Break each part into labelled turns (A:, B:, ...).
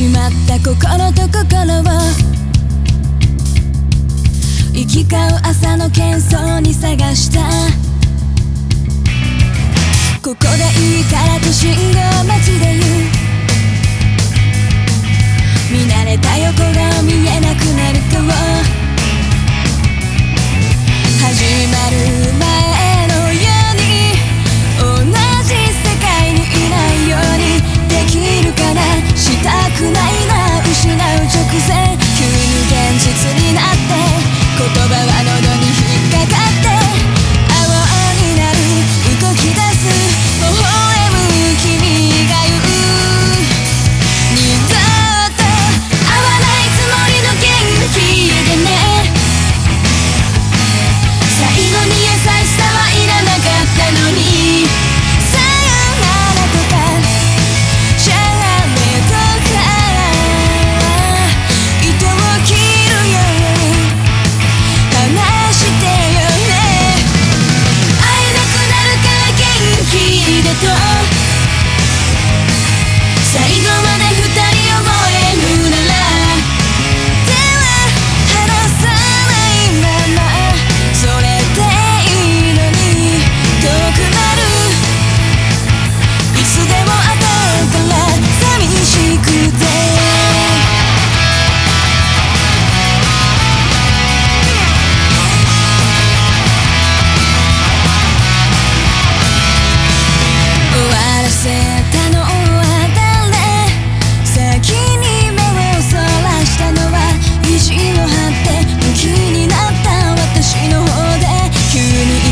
A: しまった心と心を行き交う朝の喧騒に探した。ここでいいからと信号待ちで言う。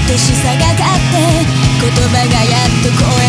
A: 手しさが立って言葉がやっと声